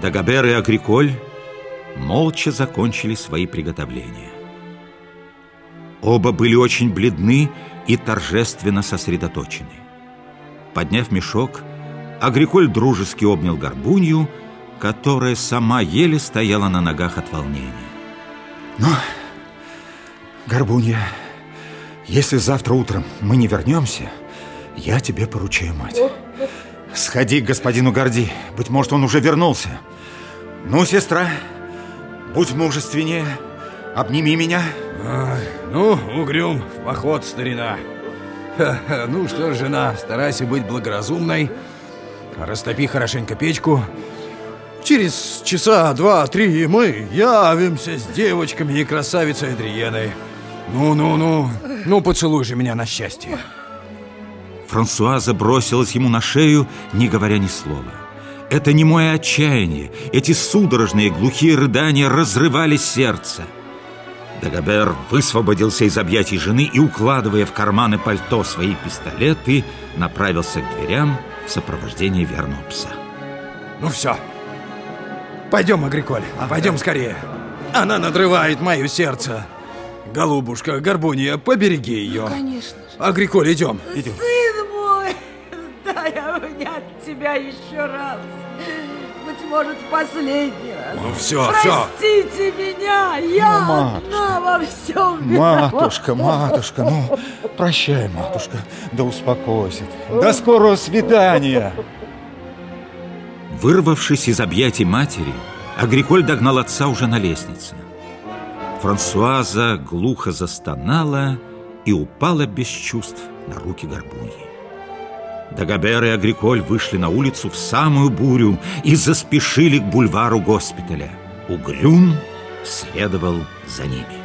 Дагобер и Агриколь молча закончили свои приготовления. Оба были очень бледны и торжественно сосредоточены. Подняв мешок, Агриколь дружески обнял горбунью, которая сама еле стояла на ногах от волнения. Ну, Горбунья, если завтра утром мы не вернемся, я тебе поручаю мать. Сходи к господину Горди, быть может, он уже вернулся. Ну, сестра, будь мужественнее, обними меня. Ай, ну, угрюм, в поход, старина. Ну что ж, жена, старайся быть благоразумной. Растопи хорошенько печку. Через часа два-три мы явимся с девочками и красавицей Адриеной. Ну-ну-ну, ну поцелуй же меня на счастье. Франсуаза бросилась ему на шею, не говоря ни слова. Это не мое отчаяние, эти судорожные глухие рыдания разрывали сердце. Дагобер высвободился из объятий жены и, укладывая в карманы пальто свои пистолеты, направился к дверям в сопровождении верного пса. Ну все, пойдем, Агриколь, ага. пойдем скорее. Она надрывает мое сердце. Голубушка, Горбунья, побереги ее. Ну, конечно. Агриколь, идем. идем. Тебя еще раз. Быть может, в последний раз. Ну все, Простите все. меня, я ну, одна во всем Матушка, матушка, ну, прощай, матушка, да успокойся. До скорого свидания. Вырвавшись из объятий матери, Агриколь догнал отца уже на лестнице. Франсуаза глухо застонала и упала без чувств на руки Горбуньи. Дагобер и Агриколь вышли на улицу в самую бурю и заспешили к бульвару госпиталя. Угрюм следовал за ними.